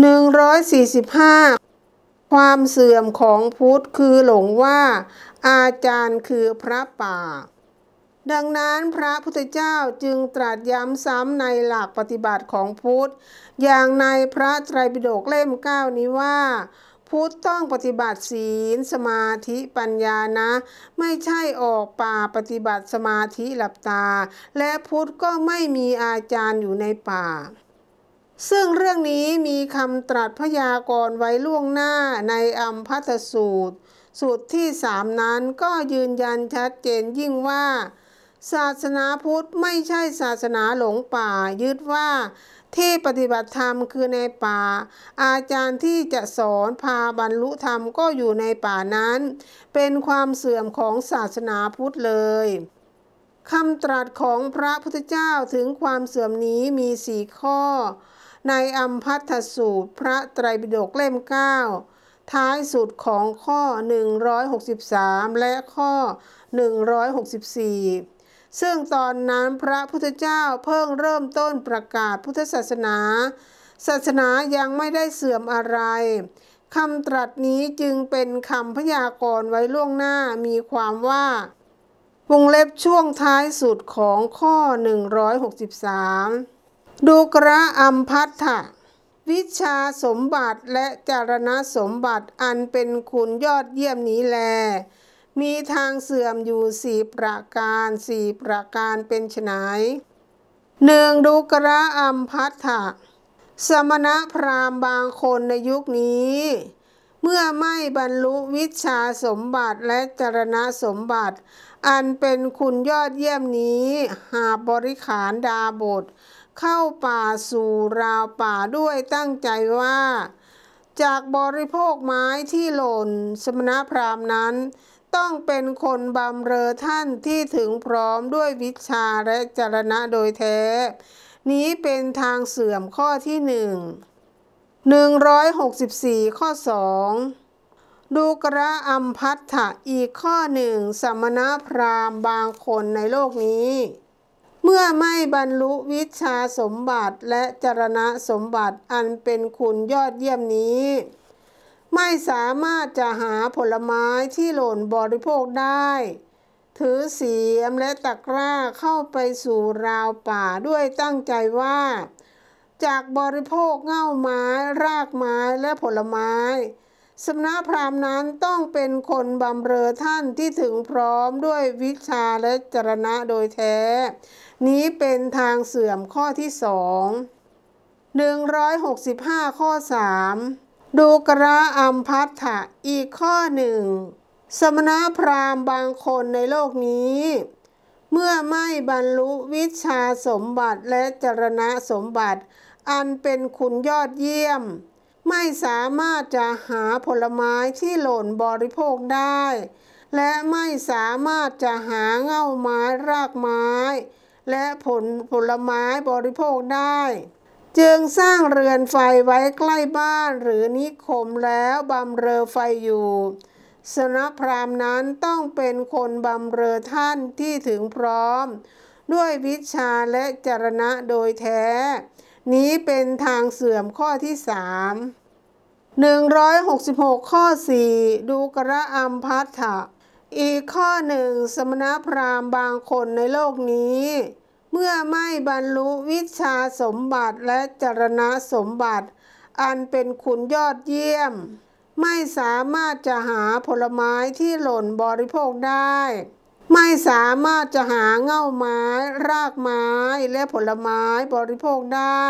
145 ความเสื่อมของพุทธคือหลงว่า อาจารย์คือพระป่า ดังนั้นพระพุทธเจ้าจึงตรัสย้ำซ้ำในหลักปฏิบัติของพุทธ อย่างในพระไตรปิฎกเล่มเก้านี้ว่าพุทธต้องปฏิบัติศีลสมาธิปัญญานะ ไม่ใช่ออกป่าปฏิบัติสมาธิหลับตา และพุทธก็ไม่มีอาจารย์อยู่ในป่า ซึ่งเรื่องนี้มีคำตรัสพยากรณ์ไว้ล่วงหน้าในอัมพัทสูตร สูตรที่สามนั้นก็ยืนยันชัดเจนยิ่งว่า ศาสนาพุทธไม่ใช่ศาสนาหลงป่ายึดว่าที่ปฏิบัติธรรมคือในป่า อาจารย์ที่จะสอนพาบรรลุธรรมก็อยู่ในป่านั้น เป็นความเสื่อมของศาสนาพุทธเลยคำตรัสของพระพุทธเจ้าถึงความเสื่อมนี้มีสี่ข้อ ในอัมพัทธสูตรพระไตรปิฎกเล่ม 9 ท้ายสุดของข้อ 163 และข้อ 164 ซึ่งตอนนั้นพระพุทธเจ้าเพิ่งเริ่มต้นประกาศพุทธศาสนา ศาสนายังไม่ได้เสื่อมอะไรคำตรัสนี้จึงเป็นคำพยากรณ์ไว้ล่วงหน้ามีความว่าวงเล็บช่วงท้ายสุดของข้อ 163 ดูกระอัมพัทธะวิชาสมบัติและจารณสมบัติอันเป็นคุณยอดเยี่ยมนี้แล มีทางเสื่อมอยู่สี่ประการสี่ประการเป็นไฉนหนึ่งดูกระอัมพัทธะสมณะพราหมณ์บางคนในยุคนี้ เมื่อไม่บรรลุวิชาสมบัติและจารณสมบัติ อันเป็นคุณยอดเยี่ยมนี้ หาบริขารดาบท เข้าป่าสู่ราวป่าด้วยตั้งใจว่า จากบริโภคไม้ที่หล่น สมณพราหมณ์นั้น ต้องเป็นคนบำเรอท่านที่ถึงพร้อมด้วยวิชาและจรณะโดยแท้ นี้เป็นทางเสื่อมข้อที่หนึ่ง164 ข้อ 2 ดูกระอัมพัทธะอีกข้อหนึ่งสมณพราหมณ์บางคนในโลกนี้ เมื่อไม่บรรลุวิชาสมบัติและจารณะสมบัติอันเป็นคุณยอดเยี่ยมนี้ ไม่สามารถจะหาผลไม้ที่หล่นบริโภคได้ ถือเสียมและตะกร้าเข้าไปสู่ราวป่าด้วยตั้งใจว่า จากบริโภคเง่าไม้รากไม้และผลไม้ สมณพราหมณ์นั้นต้องเป็นคนบำเรอท่านที่ถึงพร้อมด้วยวิชาและจรณะโดยแท้ นี้เป็นทางเสื่อมข้อที่สอง165 ข้อ 3 ดูกระอัมพัทธะอีกข้อหนึ่ง สมณพราหมณ์บางคนในโลกนี้ เมื่อไม่บรรลุวิชาสมบัติและจรณะสมบัติ อันเป็นคุณยอดเยี่ยม ไม่สามารถจะหาผลไม้ที่หล่นบริโภคได้ และไม่สามารถจะหาเง่าไม้รากไม้ และผลผลไม้บริโภคได้ จึงสร้างเรือนไฟไว้ใกล้บ้านหรือนิคมแล้วบำเรอไฟอยู่ สนพรามนั้นต้องเป็นคนบำเรอท่านที่ถึงพร้อม ด้วยวิชาและจรณะโดยแท้ นี้เป็นทางเสื่อมข้อที่สาม166 ข้อ 4 ดูกระอัมพัทธะอีกข้อหนึ่งสมณพราหมณ์บางคนในโลกนี้ เมื่อไม่บรรลุวิชาสมบัติและจรณะสมบัติ อันเป็นคุณยอดเยี่ยม ไม่สามารถจะหาผลไม้ที่หล่นบริโภคได้ ไม่สามารถจะหาเง่าไม้ รากไม้และผลไม้บริโภคได้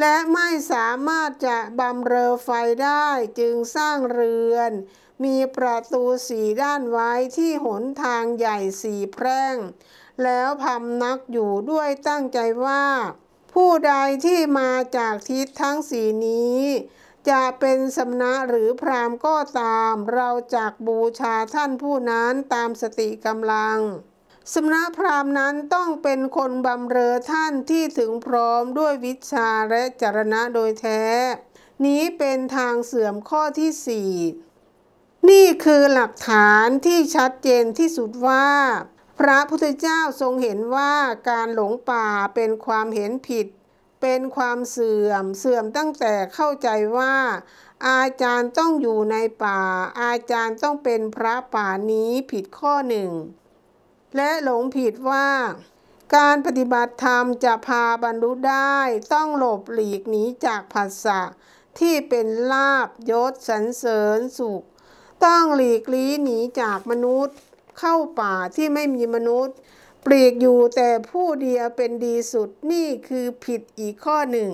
และไม่สามารถจะบำเรอไฟได้จึงสร้างเรือน มีประตูสีด้านไว้ที่หนทางใหญ่สีแพร่ง แล้วพำนักอยู่ด้วยตั้งใจว่า ผู้ใดที่มาจากทิศทั้งสีนี้ จะเป็นสำนะหรือพราหมณ์ก็ตาม เราจากบูชาท่านผู้นั้นตามสติกำลังสมณพราหมณ์นั้นต้องเป็นคนบำเรอท่านที่ถึงพร้อมด้วยวิชาและจรณะโดยแท้ นี้เป็นทางเสื่อมข้อที่สี่นี่คือหลักฐานที่ชัดเจนที่สุดว่า พระพุทธเจ้าทรงเห็นว่าการหลงป่าเป็นความเห็นผิด เป็นความเสื่อมเสื่อมตั้งแต่เข้าใจว่า อาจารย์ต้องอยู่ในป่า อาจารย์ต้องเป็นพระป่านี้ผิดข้อหนึ่ง และหลงผิดว่า การปฏิบัติธรรมจะพาบรรลุได้ต้องหลบหลีกหนีจากผัสสะที่เป็นลาบยศสรรเสริญสุข ต้องหลีกลี้หนีจากมนุษย์ เข้าป่าที่ไม่มีมนุษย์ ปลีกอยู่แต่ผู้เดียวเป็นดีสุดนี่คือผิดอีกข้อหนึ่ง